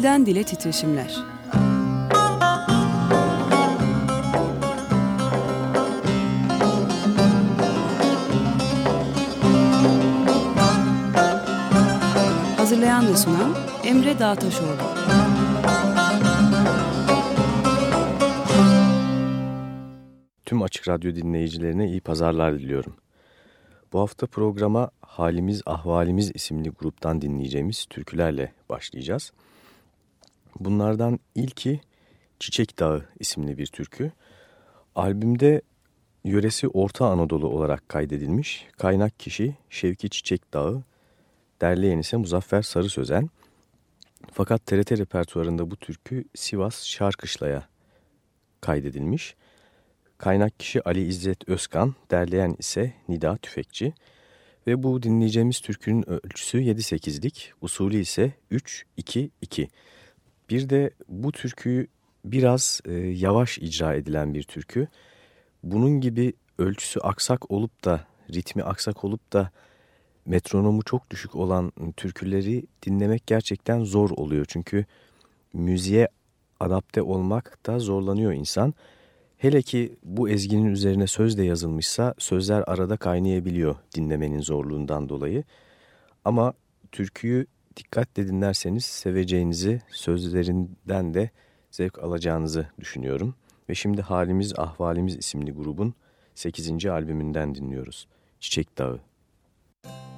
Dilden dile titreşimler. Hazırlayan ve sunan Emre Dağtaşoğlu. Tüm Açık Radyo dinleyicilerine iyi pazarlar diliyorum. Bu hafta programa Halimiz Ahvalimiz isimli gruptan dinleyeceğimiz türkülerle başlayacağız. Bunlardan ilki Çiçek Dağı isimli bir türkü. Albümde yöresi Orta Anadolu olarak kaydedilmiş. Kaynak kişi Şevki Çiçek Dağı, derleyen ise Muzaffer Sarı Sözen. Fakat TRT repertuarında bu türkü Sivas Şarkışla'ya kaydedilmiş. Kaynak kişi Ali İzzet Özkan, derleyen ise Nida Tüfekçi. Ve bu dinleyeceğimiz türkünün ölçüsü 7-8'lik, usulü ise 3-2-2. Bir de bu türküyü biraz e, yavaş icra edilen bir türkü. Bunun gibi ölçüsü aksak olup da, ritmi aksak olup da metronomu çok düşük olan türküleri dinlemek gerçekten zor oluyor. Çünkü müziğe adapte olmak da zorlanıyor insan. Hele ki bu ezginin üzerine söz de yazılmışsa sözler arada kaynayabiliyor dinlemenin zorluğundan dolayı. Ama türküyü dikkatle dinlerseniz seveceğinizi, sözlerinden de zevk alacağınızı düşünüyorum. Ve şimdi Halimiz Ahvalimiz isimli grubun 8. albümünden dinliyoruz. Çiçek Dağı. Mısır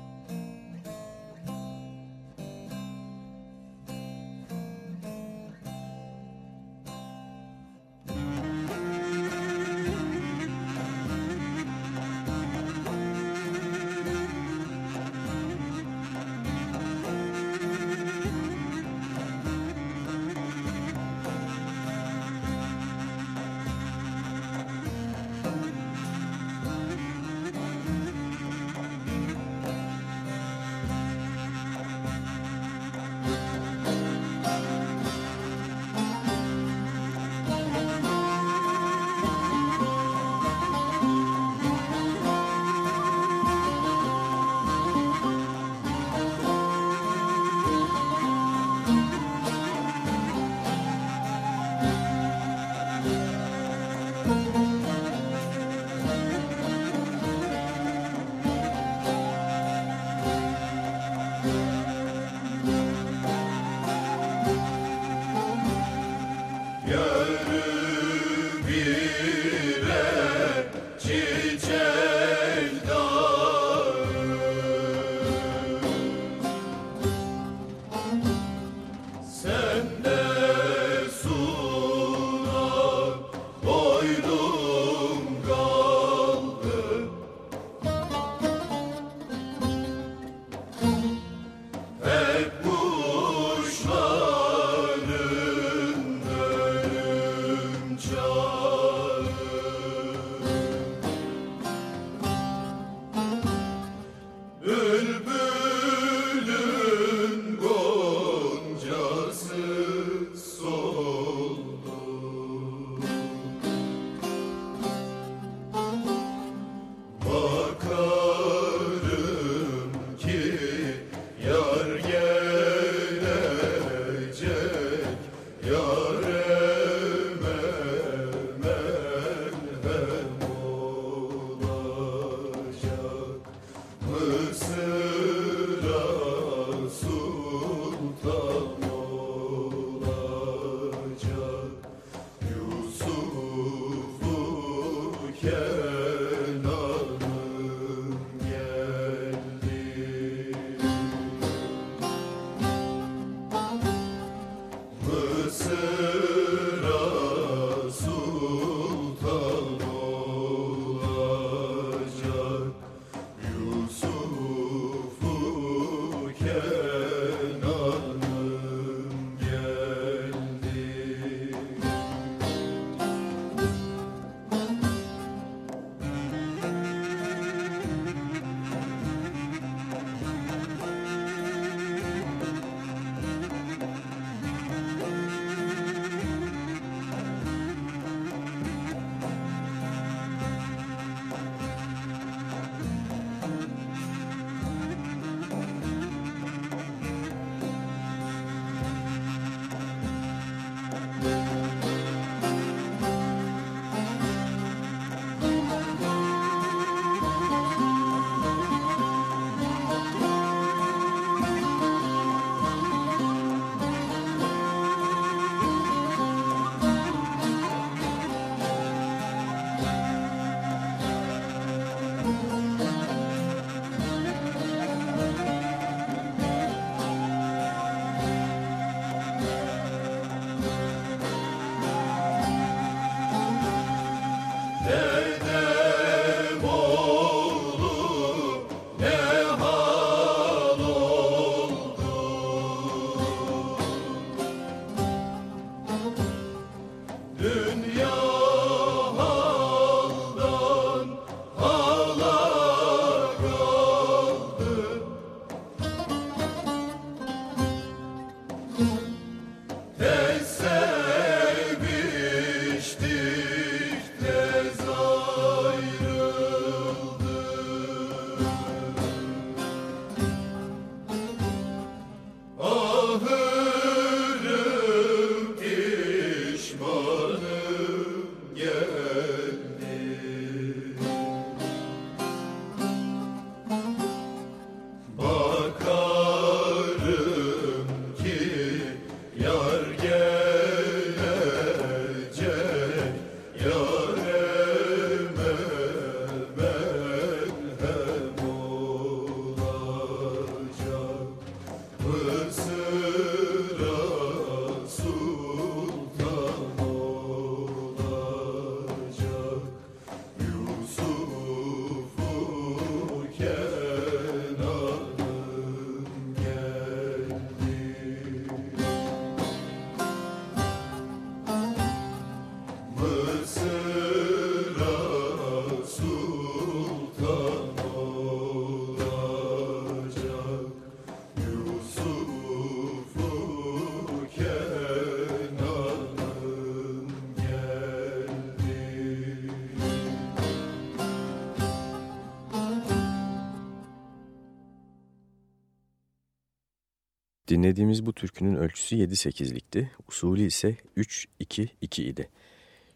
Dinlediğimiz bu türkünün ölçüsü 7-8'likti. Usulü ise 3-2-2 idi.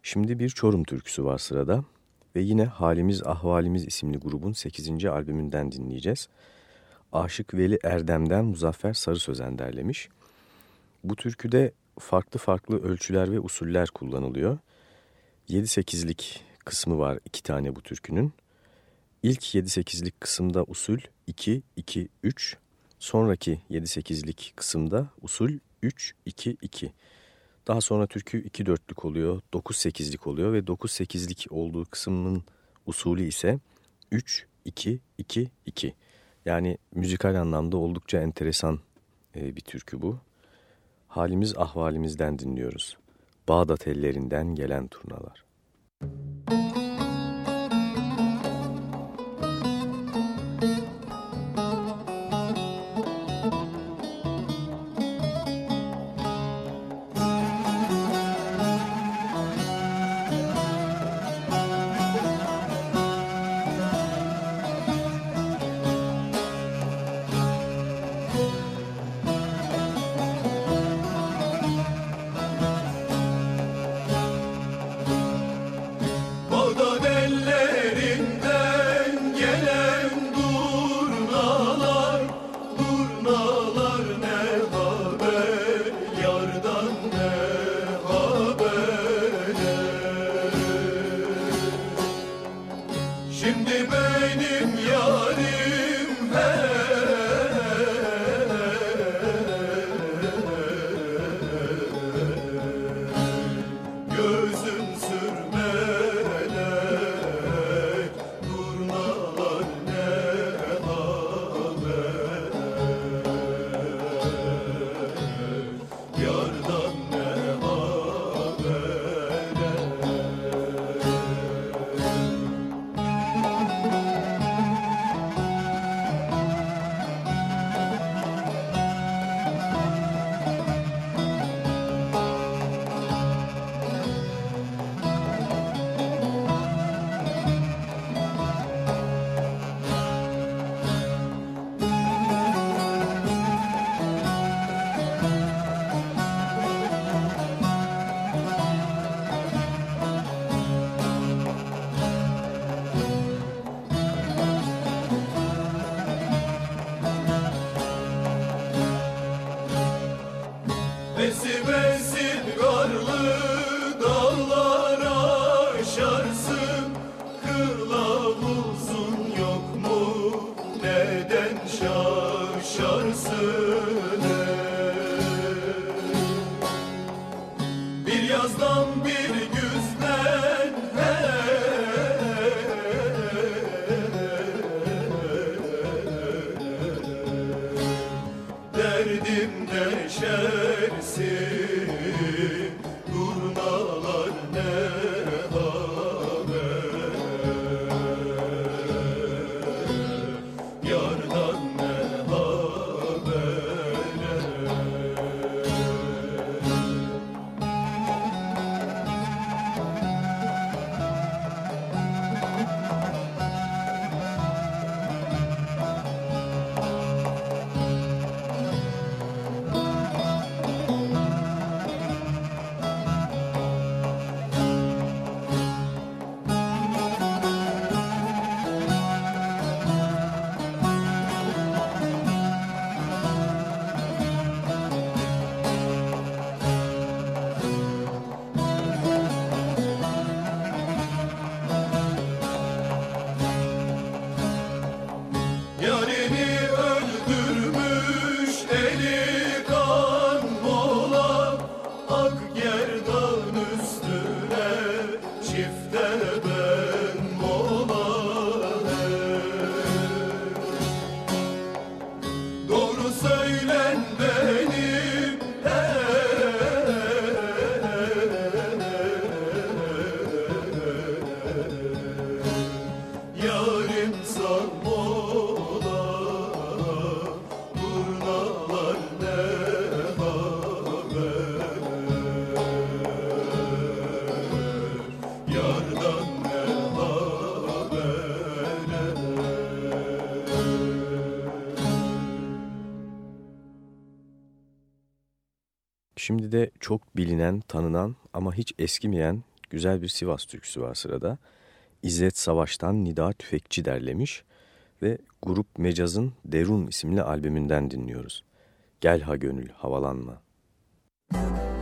Şimdi bir Çorum türküsü var sırada ve yine Halimiz Ahvalimiz isimli grubun 8. albümünden dinleyeceğiz. Aşık Veli Erdem'den Muzaffer Sarı Sözen derlemiş. Bu türküde farklı farklı ölçüler ve usuller kullanılıyor. 7-8'lik kısmı var iki tane bu türkünün. İlk 7-8'lik kısımda usul 2-2-3 Sonraki 7-8'lik kısımda usul 3-2-2. Daha sonra türkü 2-4'lük oluyor, 9-8'lik oluyor ve 9-8'lik olduğu kısmın usulü ise 3-2-2-2. Yani müzikal anlamda oldukça enteresan e, bir türkü bu. Halimiz ahvalimizden dinliyoruz. Bağdat ellerinden gelen turnalar. Şimdi de çok bilinen, tanınan ama hiç eskimeyen güzel bir Sivas türküsü var sırada. İzzet Savaş'tan Nida Tüfekçi derlemiş ve Grup Mecaz'ın Derun isimli albümünden dinliyoruz. Gel ha gönül havalanma. Müzik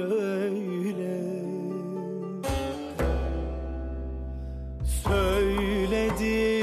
şöyle. Söyledikçe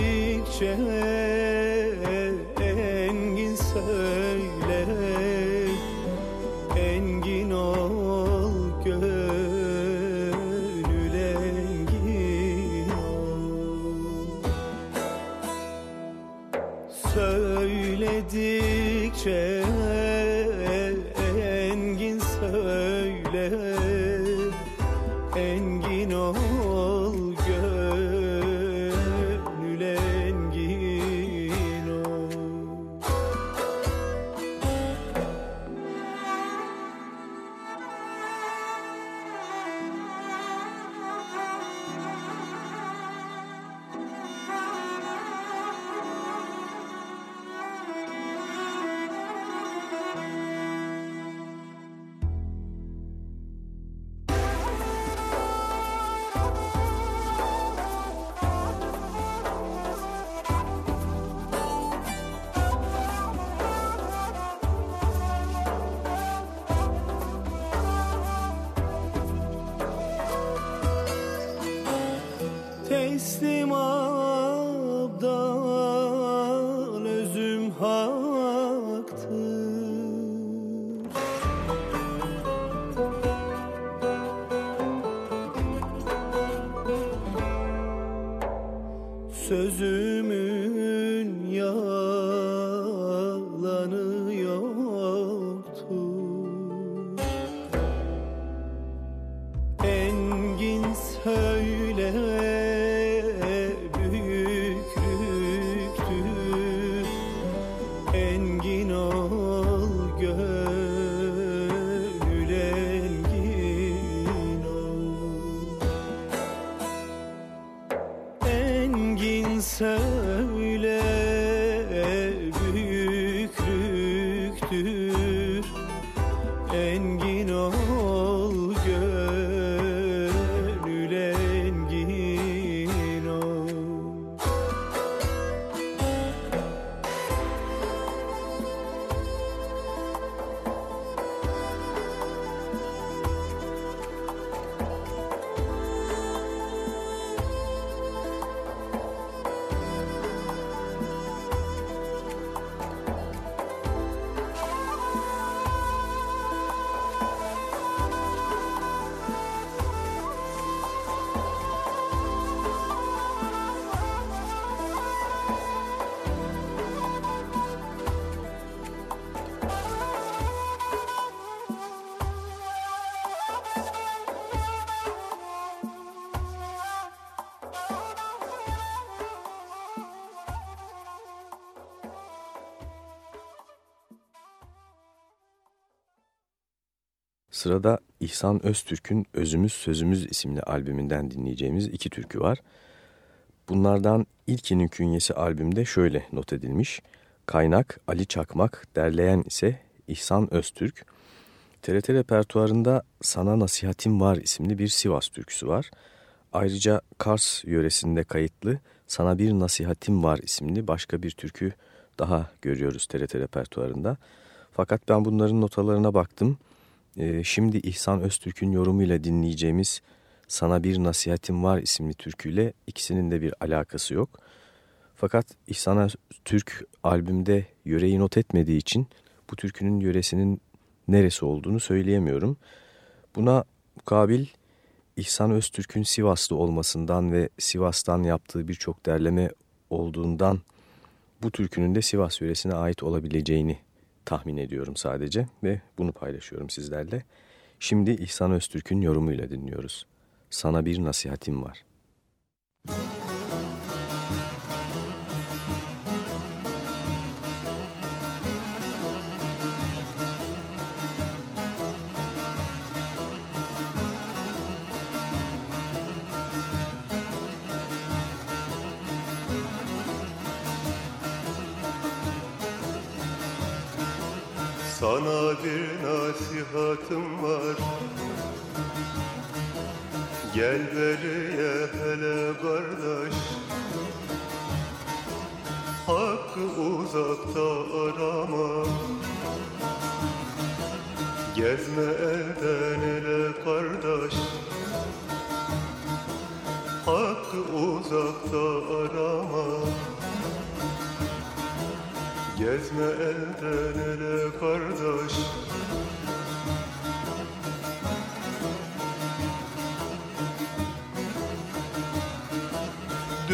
Sırada İhsan Öztürk'ün Özümüz Sözümüz isimli albümünden dinleyeceğimiz iki türkü var. Bunlardan ilkinin künyesi albümde şöyle not edilmiş. Kaynak Ali Çakmak, derleyen ise İhsan Öztürk. TRT repertuarında Sana Nasihatim Var isimli bir Sivas türküsü var. Ayrıca Kars yöresinde kayıtlı Sana Bir Nasihatim Var isimli başka bir türkü daha görüyoruz TRT repertuarında. Fakat ben bunların notalarına baktım. Ee, şimdi İhsan Öztürk'ün yorumuyla dinleyeceğimiz Sana Bir Nasihatim Var isimli türküyle ikisinin de bir alakası yok. Fakat İhsan Öztürk albümde yöreyi not etmediği için bu türkünün yöresinin neresi olduğunu söyleyemiyorum. Buna mukabil İhsan Öztürk'ün Sivaslı olmasından ve Sivas'tan yaptığı birçok derleme olduğundan bu türkünün de Sivas yöresine ait olabileceğini tahmin ediyorum sadece ve bunu paylaşıyorum sizlerle. Şimdi İhsan Öztürk'ün yorumuyla dinliyoruz. Sana bir nasihatim var. Müzik nasihatım var. Gel beriye hele kardeş. Hakkı uzakta arama. Gezme elden ele kardeş. Hakkı uzakta arama. Gezme elden ele kardeş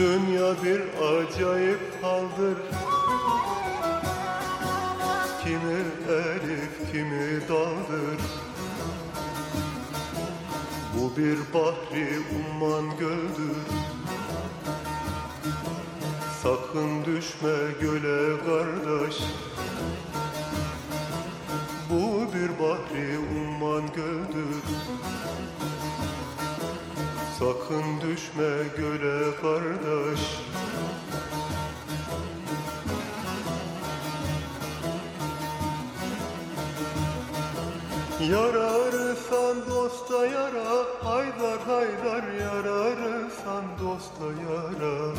Dünya bir acayip haldır. Kimi elif kimi daldır. Bu bir bahri umman göldür. Sakın düşme göle kardeş. Bu bir bahri umman göldür Sakın düşme göle kardeş. Yararsan dosta yara Haydar haydar yararsan dosta yara.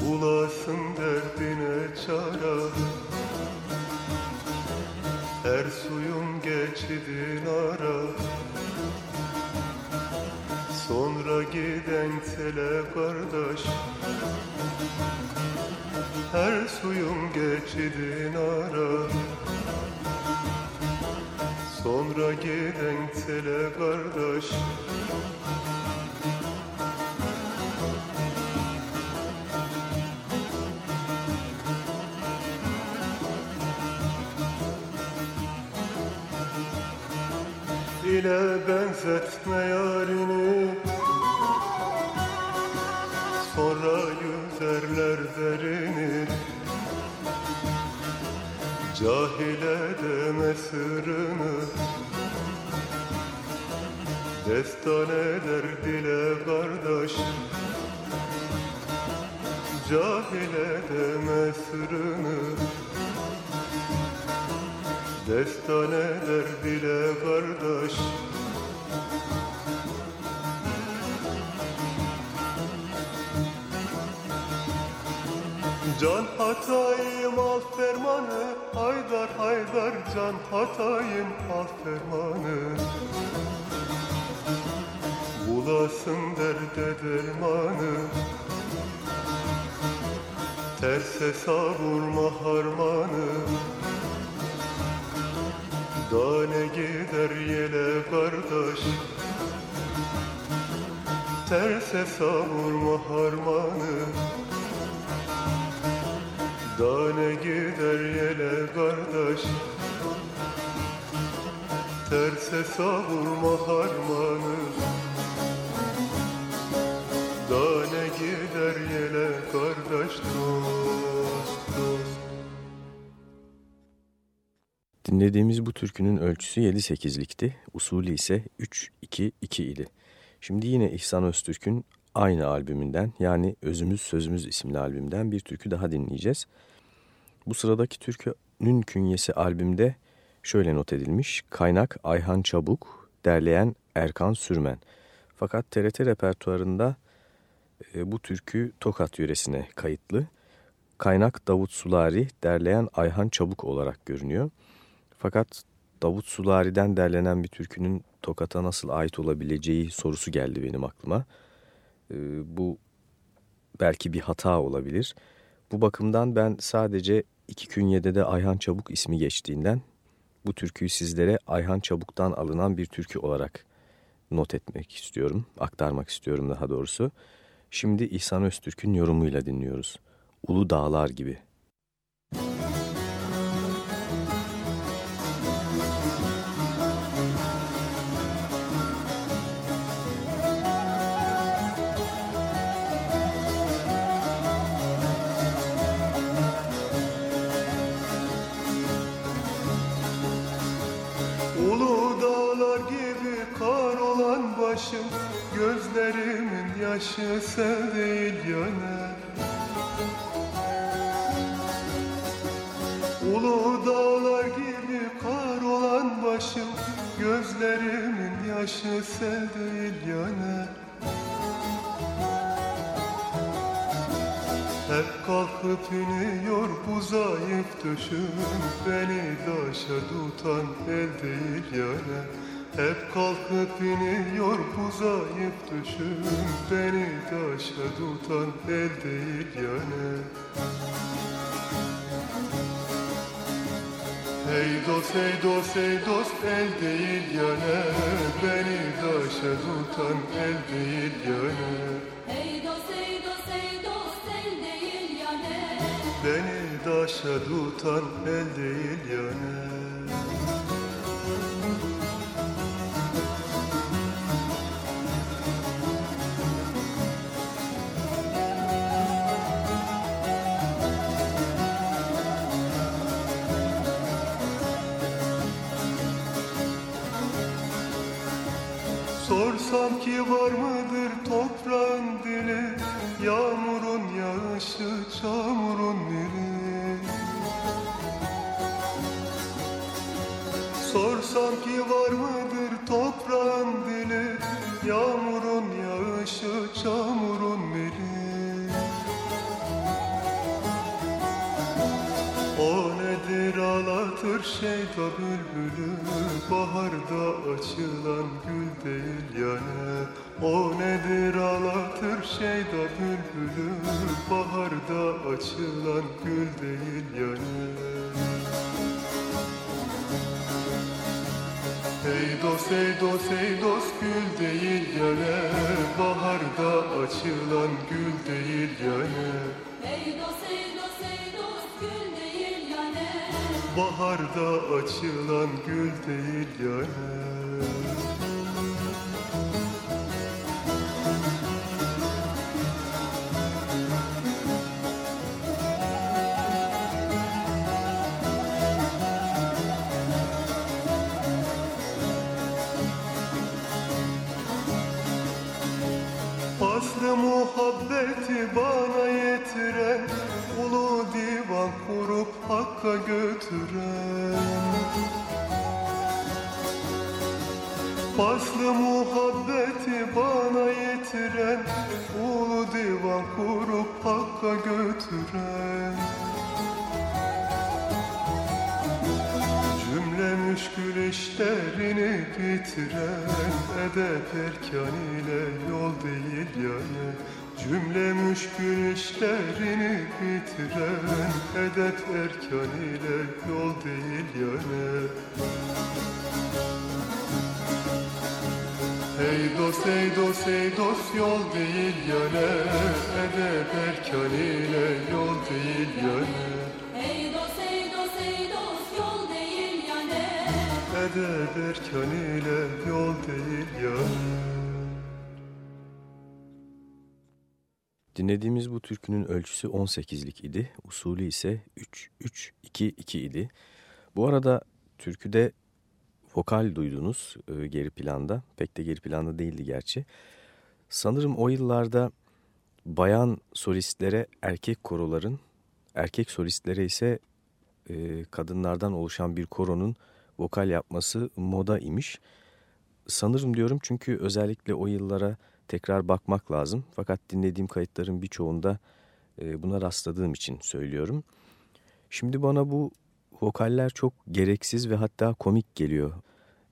Bulasın derdine çara. Her suyun geçidin ara Sonra giden tele kardeş. Her suyun geçidin ara Sonra giden tele kardeş ile benzetme yarini Sonra yüzerler derini. Cahile deme sırrını. Destan eder dile kardeş. Cahile deme sırrını Destan eder dile kardeş. Can hatayım al fermanı. Haydar haydar can hatayım al fermanı. Bulasın derde dermanı. Terse savurma harmanı Tane gider yele kardeş. Terse savurma harmanı. Dane gider yele kardeş. Terse savurma harmanı. Dane gider yele kardeş. dost Dinlediğimiz bu türkünün ölçüsü 7-8'likti, usulü ise 3-2-2 idi. Şimdi yine İhsan Öztürk'ün aynı albümünden yani Özümüz Sözümüz isimli albümden bir türkü daha dinleyeceğiz. Bu sıradaki türkünün künyesi albümde şöyle not edilmiş. Kaynak Ayhan Çabuk, derleyen Erkan Sürmen. Fakat TRT repertuarında e, bu türkü Tokat yöresine kayıtlı. Kaynak Davut Sulari, derleyen Ayhan Çabuk olarak görünüyor. Fakat Davut Sulari'den derlenen bir türkünün Tokat'a nasıl ait olabileceği sorusu geldi benim aklıma. E, bu belki bir hata olabilir. Bu bakımdan ben sadece iki künyede de Ayhan Çabuk ismi geçtiğinden bu türküyü sizlere Ayhan Çabuk'tan alınan bir türkü olarak not etmek istiyorum, aktarmak istiyorum daha doğrusu. Şimdi İhsan Öztürk'ün yorumuyla dinliyoruz. Ulu Dağlar gibi. Yaşı sel değil Ulu dağlar gibi kar olan başım Gözlerimin yaşı sel değil Hep kalkıp iniyor bu zayıf düşüm Beni daşa tutan el değil yöne hep kalkıp iniyor bu zayıf düşüm Beni taşa tutan el değil yani Hey dost hey dost hey dost el değil yani Beni taşa tutan el değil yani Hey dost hey dost hey dost el değil yani Beni taşa tutan el değil yani Var mıdır toprağın dili? Yağmurun yağışı çamurun dili Sorsam ki var mıdır toprağın dili? Yağmurun yağışı çamurun dili O nedir ağlatır şeyda bülbülü Baharda açılan gül değil yani. O nedir ağlatır şeyda bülbülü. Baharda açılan gül değil yani. Hey dost hey dost hey dost gül değil yani. Baharda açılan gül değil yani. Hey dost hey dost Baharda açılan gül değil yani Aslı muhabbeti bana yetiren Ulu divan kurup hakka götüren. Faslı muhabbeti bana yetiren Ulu divan kurup hakka götüren. Cümle müşkül işlerini bitiren Edep erkan ile yol değil yani Cümle müşkül işlerini bitiren Edep erkan ile yol değil yani Hey dost hey dost hey dost yol değil yani Edep erkan ile yol değil yani Hey dost hey dost hey dost yol değil yani Edep erkan ile yol değil yani Dinlediğimiz bu türkünün ölçüsü 18'lik idi. Usulü ise 3-3-2-2 idi. Bu arada türküde vokal duydunuz e, geri planda. Pek de geri planda değildi gerçi. Sanırım o yıllarda bayan solistlere erkek koroların, erkek solistlere ise e, kadınlardan oluşan bir koronun vokal yapması moda imiş. Sanırım diyorum çünkü özellikle o yıllara tekrar bakmak lazım. Fakat dinlediğim kayıtların birçoğunda e, buna rastladığım için söylüyorum. Şimdi bana bu vokaller çok gereksiz ve hatta komik geliyor.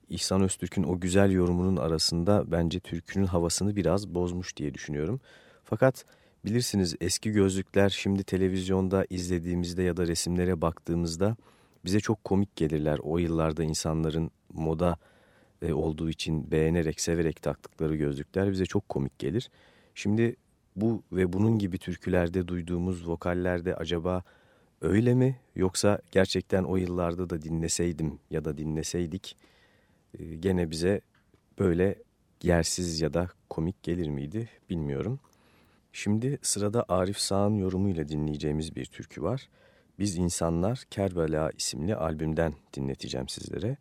İhsan Öztürk'ün o güzel yorumunun arasında bence türkünün havasını biraz bozmuş diye düşünüyorum. Fakat bilirsiniz eski gözlükler şimdi televizyonda izlediğimizde ya da resimlere baktığımızda bize çok komik gelirler. O yıllarda insanların moda e, olduğu için beğenerek, severek taktıkları gözlükler bize çok komik gelir. Şimdi bu ve bunun gibi türkülerde duyduğumuz vokallerde acaba öyle mi yoksa gerçekten o yıllarda da dinleseydim ya da dinleseydik e, gene bize böyle yersiz ya da komik gelir miydi bilmiyorum. Şimdi sırada Arif Sağ'ın yorumuyla dinleyeceğimiz bir türkü var. Biz İnsanlar Kerbela isimli albümden dinleteceğim sizlere.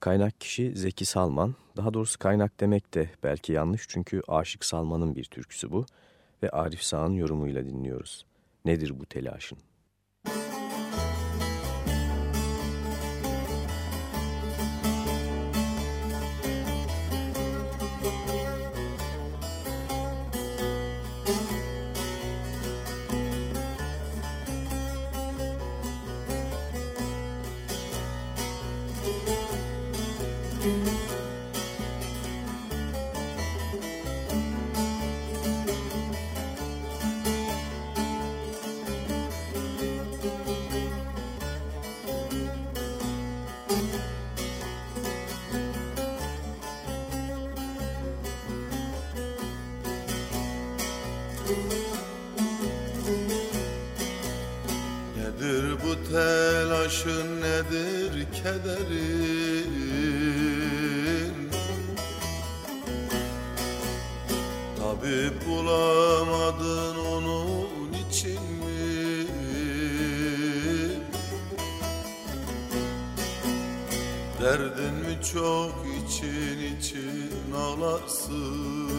Kaynak kişi Zeki Salman. Daha doğrusu kaynak demek de belki yanlış çünkü Aşık Salman'ın bir türküsü bu. Ve Arif Sağ'ın yorumuyla dinliyoruz. Nedir bu telaşın? Nedir kederin Tabip bulamadın onun için mi? Derdin mi çok için için ağlarsın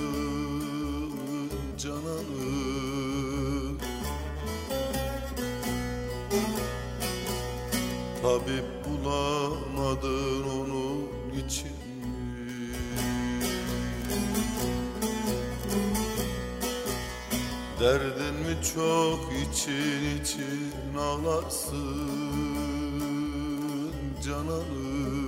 cananım Tabip bulamadın onun için mi? Derdin mi çok için için ağlarsın cananım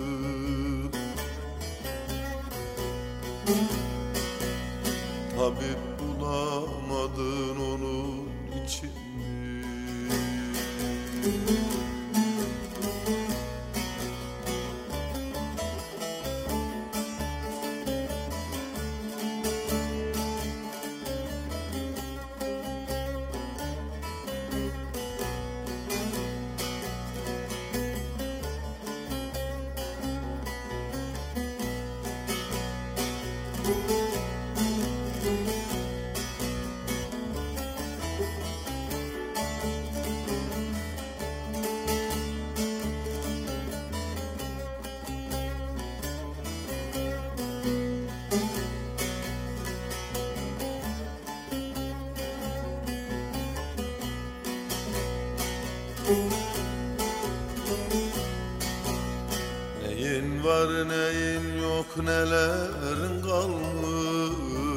Neyin var neyin yok nelerin kalmış?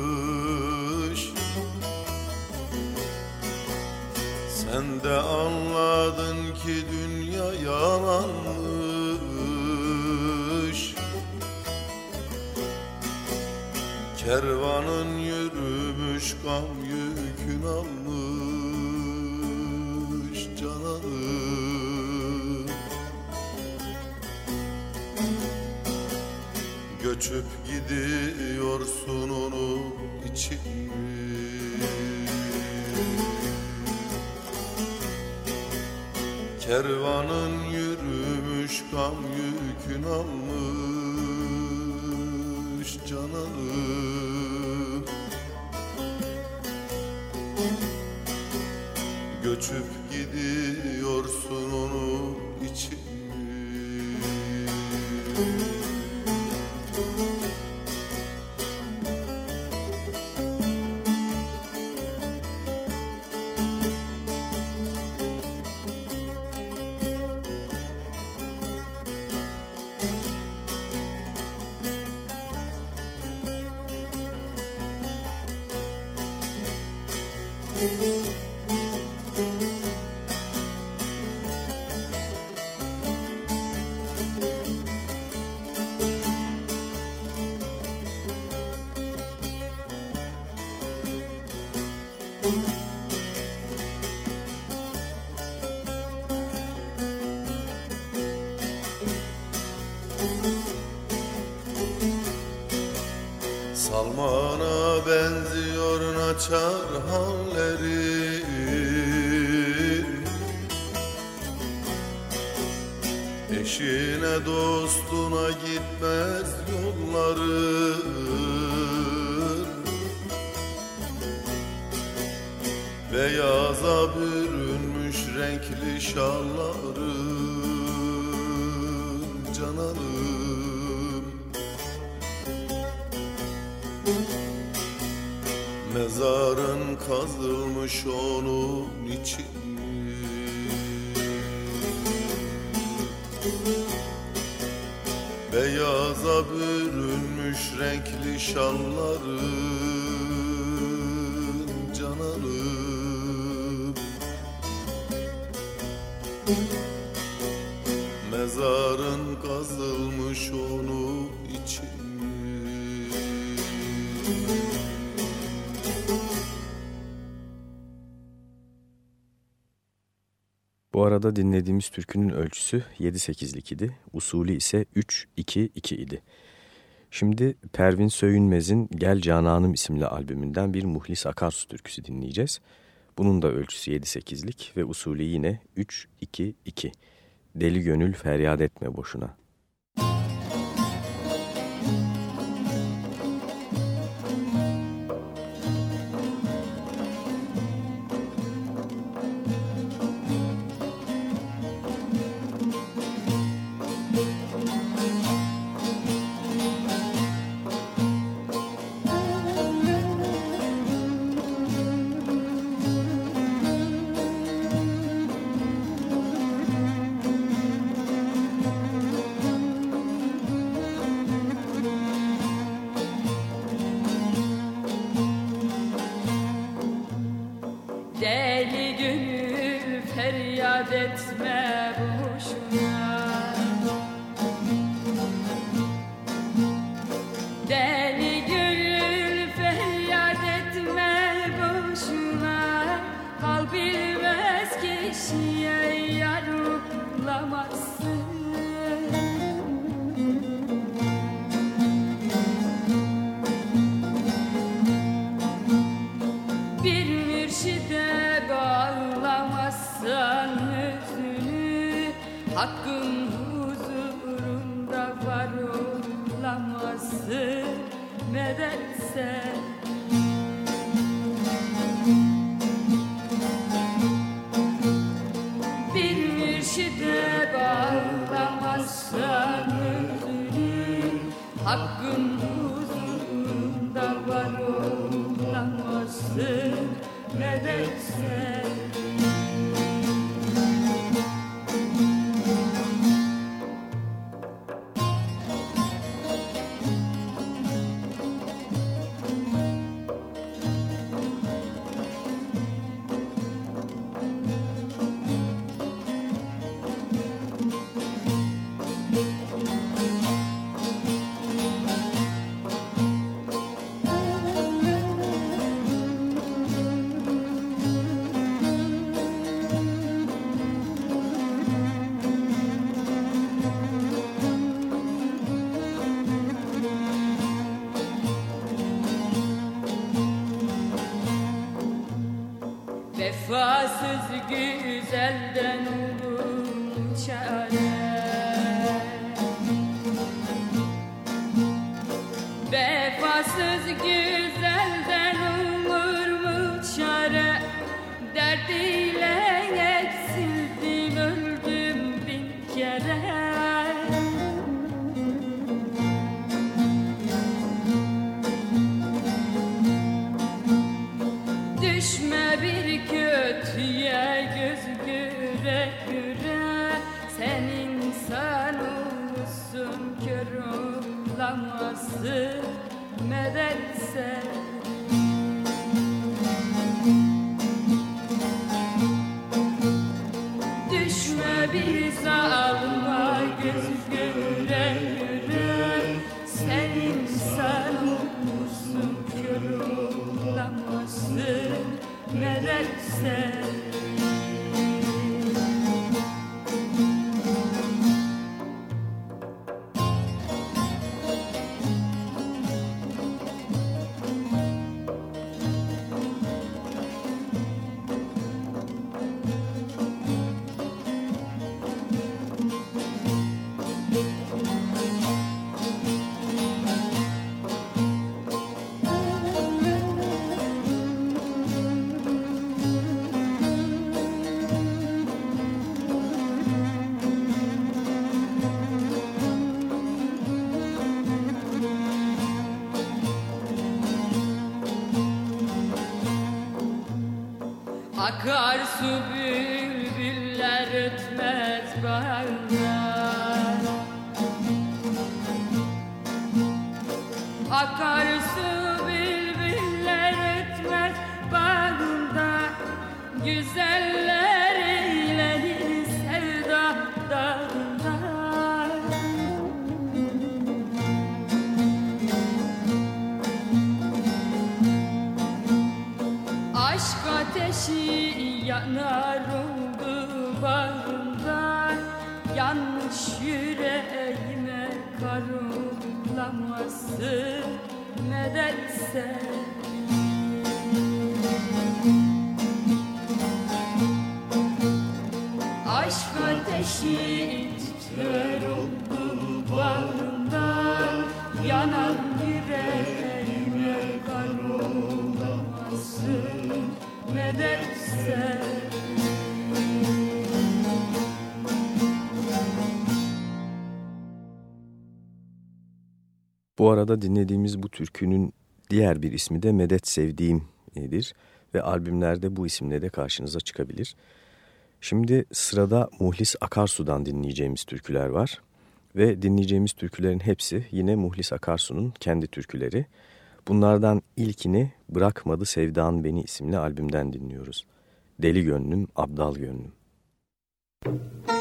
Sen de anladın ki dünya yalanmış. Kervanın yürümüş gam yükün almış Göçüp gidiyorsun onun için? Kervanın yürümüş gam yükün almış cananım Göçüp gidiyorsun Salmana benziyor naçar halleri. Eşine dostuna gitmez yolları. Beyaza bürünmüş renkli şalları kazılmış onun için. Beyaza bürünmüş renkli şalların dinlediğimiz türkünün ölçüsü 7-8'lik idi. Usulü ise 3-2-2 idi. Şimdi Pervin Söyünmez'in Gel Cananım isimli albümünden bir Muhlis Akarsu türküsü dinleyeceğiz. Bunun da ölçüsü 7-8'lik ve usulü yine 3-2-2. Deli gönül feryat etme boşuna. Bu arada dinlediğimiz bu türkünün diğer bir ismi de Medet Sevdiğim'dir ve albümlerde bu isimle de karşınıza çıkabilir. Şimdi sırada Muhlis Akarsu'dan dinleyeceğimiz türküler var ve dinleyeceğimiz türkülerin hepsi yine Muhlis Akarsu'nun kendi türküleri. Bunlardan ilkini Bırakmadı Sevdan Beni isimli albümden dinliyoruz. Deli Gönlüm, Abdal Gönlüm. Müzik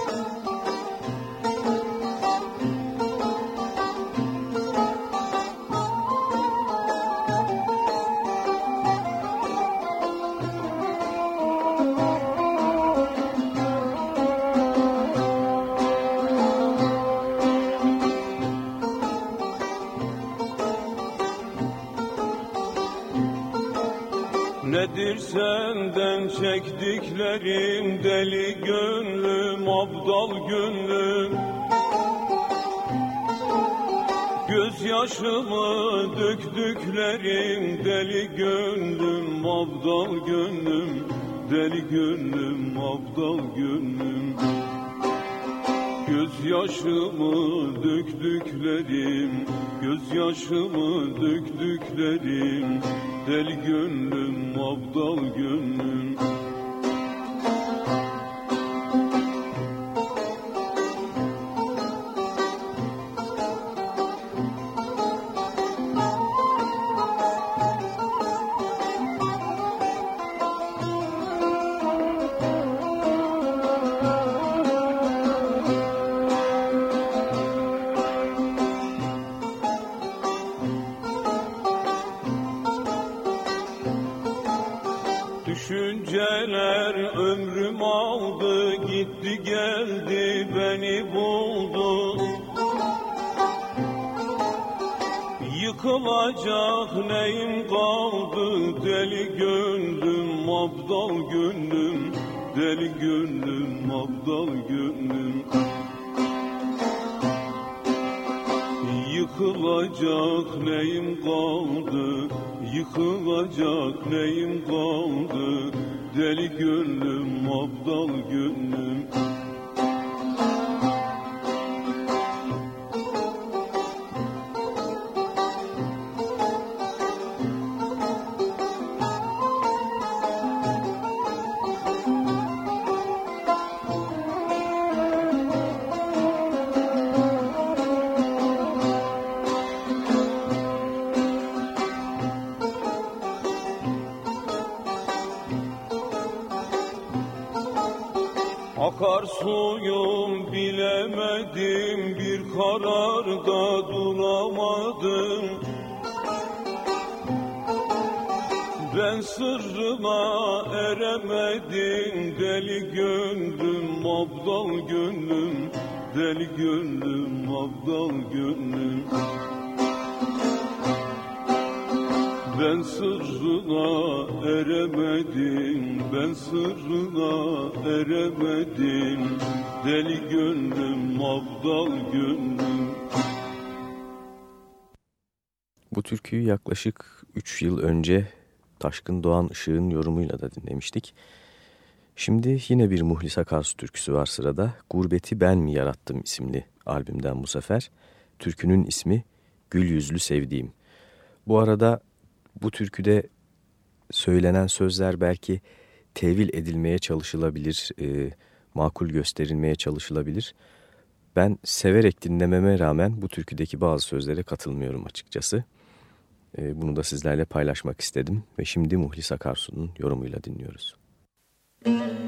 çektiklerim deli gönlüm abdal gönlüm. Gözyaşımı döktüklerim deli gönlüm abdal gönlüm. Deli gönlüm abdal gönlüm. Gözyaşımı döktüklerim Gözyaşımı döktüklerim Deli gönlüm, abdal gönlüm Yıkılacak neyim kaldı? Deli gönlüm abdal gönlüm. Deli gönlüm abdal gönlüm. Yıkılacak neyim kaldı? Yıkılacak neyim kaldı Deli gönlüm abdal gönlüm Bu türküyü yaklaşık 3 yıl önce Taşkın Doğan Işık'ın yorumuyla da dinlemiştik. Şimdi yine bir Muhlis Akarsu türküsü var sırada. Gurbeti Ben Mi Yarattım isimli albümden bu sefer. Türkünün ismi Gül Yüzlü Sevdiğim. Bu arada bu türküde söylenen sözler belki tevil edilmeye çalışılabilir, e, makul gösterilmeye çalışılabilir. Ben severek dinlememe rağmen bu türküdeki bazı sözlere katılmıyorum açıkçası. E, bunu da sizlerle paylaşmak istedim ve şimdi Muhlis Akarsu'nun yorumuyla dinliyoruz. Müzik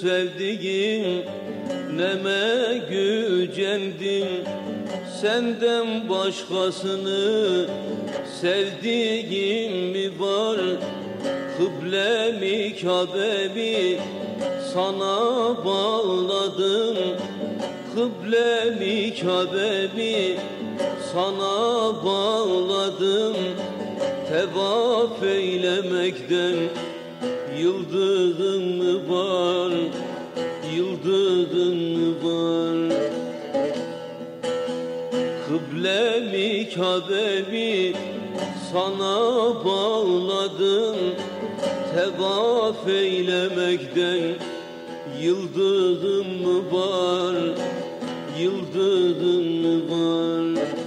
sevdiğin neme gücendim Senden başkasını sevdiğim mi var? Kıblemi Kabe'mi sana bağladım. Kıblemi Kabe'mi sana bağladım. Tevaf eylemekten yıldızın mı var mı var? Kıblemi Kabe'mi sana bağladım. Tevaf eylemekten yıldızın mı var? Yıldızın mı var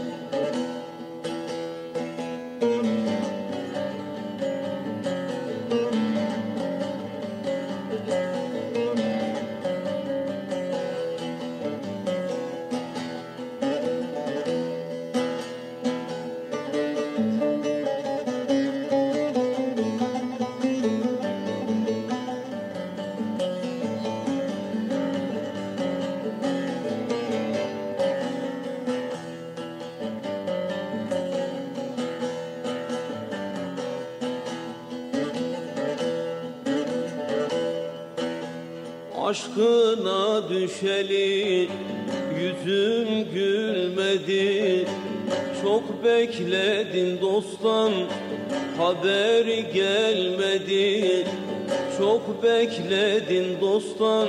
dosttan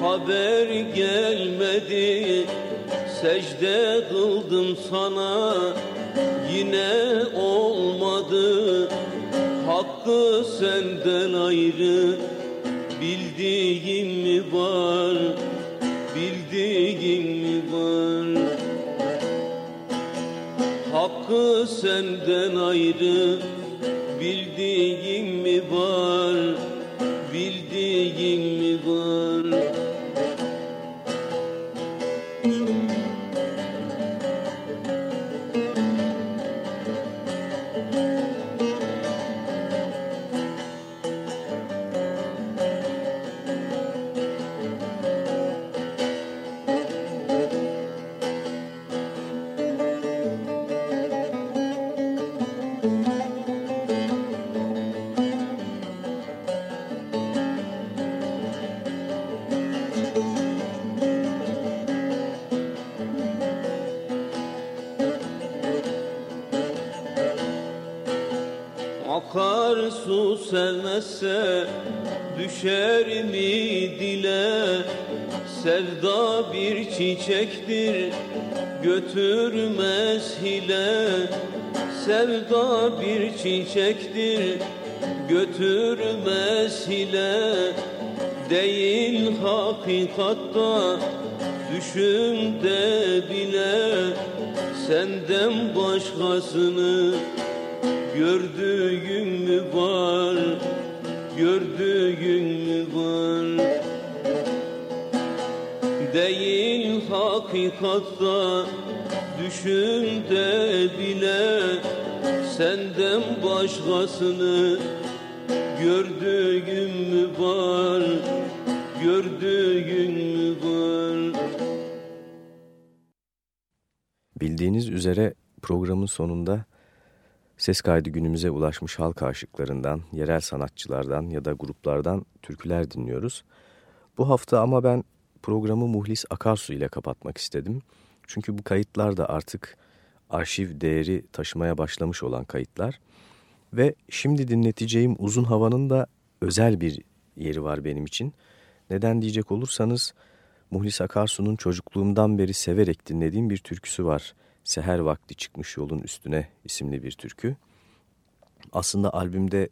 haber gelmedi. Secde kıldım sana mi Sevda bir çiçektir götürmez hile. Değil hakikatta düşümde bile. Senden başkasını Gördüğün mü var, gördüğün mü var? Değil hakikatta düşünde bile Senden başkasını gördüğün mü var, gördüğün mü var Bildiğiniz üzere programın sonunda Ses kaydı günümüze ulaşmış halk aşıklarından, yerel sanatçılardan ya da gruplardan türküler dinliyoruz. Bu hafta ama ben programı Muhlis Akarsu ile kapatmak istedim. Çünkü bu kayıtlar da artık arşiv değeri taşımaya başlamış olan kayıtlar. Ve şimdi dinleteceğim uzun havanın da özel bir yeri var benim için. Neden diyecek olursanız Muhlis Akarsu'nun çocukluğumdan beri severek dinlediğim bir türküsü var. Seher Vakti Çıkmış Yolun Üstüne isimli bir türkü. Aslında albümde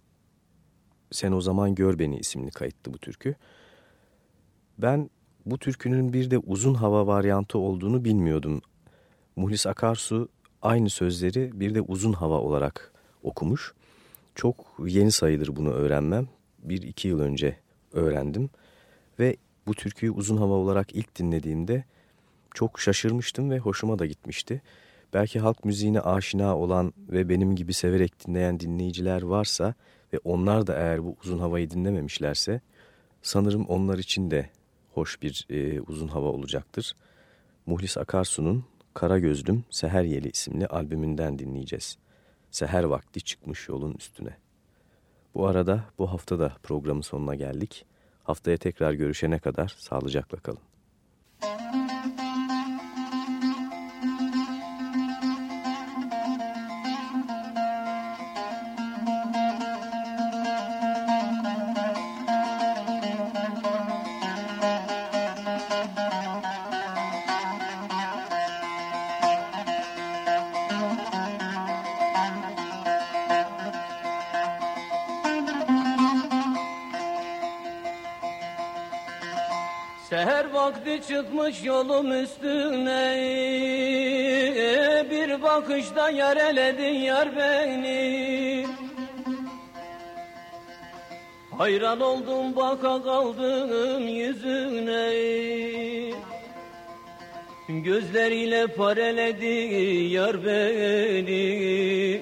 Sen O Zaman Gör Beni isimli kayıttı bu türkü. Ben bu türkünün bir de uzun hava varyantı olduğunu bilmiyordum. Muhlis Akarsu aynı sözleri bir de uzun hava olarak okumuş. Çok yeni sayılır bunu öğrenmem. Bir iki yıl önce öğrendim. Ve bu türküyü uzun hava olarak ilk dinlediğimde çok şaşırmıştım ve hoşuma da gitmişti. Belki halk müziğine aşina olan ve benim gibi severek dinleyen dinleyiciler varsa ve onlar da eğer bu uzun havayı dinlememişlerse sanırım onlar için de hoş bir e, uzun hava olacaktır. Muhlis Akarsu'nun Kara Gözlüm Seher Yeli isimli albümünden dinleyeceğiz. Seher vakti çıkmış yolun üstüne. Bu arada bu hafta da programın sonuna geldik. Haftaya tekrar görüşene kadar sağlıcakla kalın. Çıkmış yolum üstüne Bir bakışta yer eledin yar beni. Hayran oldum baka kaldım yüzüne. Gözleriyle pareledi yar beni.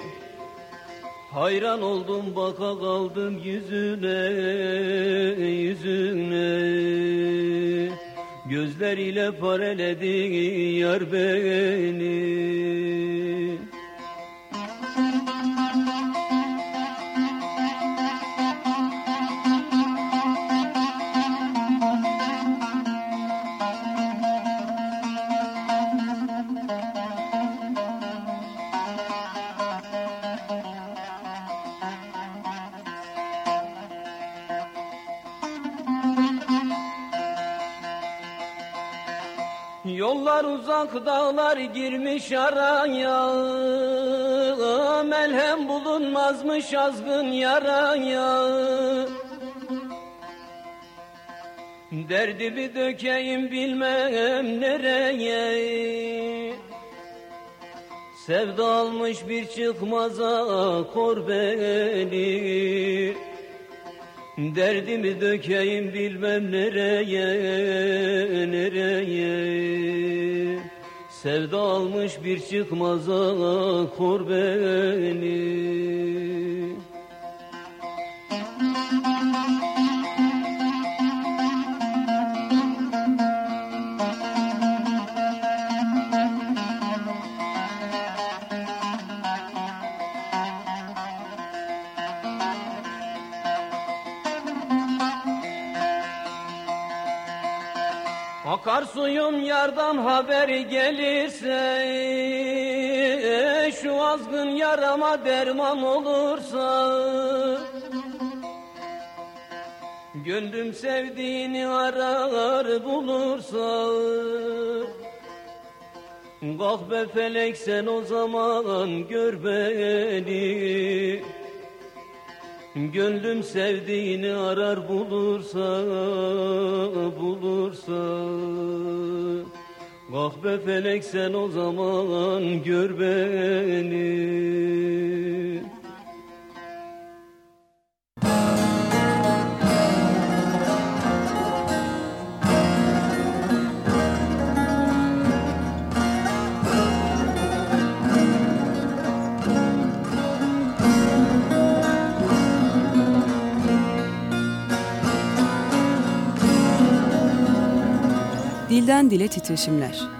Hayran oldum baka kaldım yüzüne yüzüne Gözleriyle pareledi yar beni Yollar uzak dağlar girmiş araya. Melhem bulunmazmış azgın yaraya. Derdimi dökeyim bilmem nereye. Sevda almış bir çıkmaza kor beni. Derdimi dökeyim bilmem nereye, nereye Sevda almış bir çıkmaza kor beni Akarsuyun yardan haber gelirse Şu azgın yarama derman olursa. Gönlüm sevdiğini arar bulursa. Kalk be felek sen o zaman gör beni. Gönlüm sevdiğini arar bulursa bulursa Kahve felek sen o zaman gör beni Dilden dile titreşimler.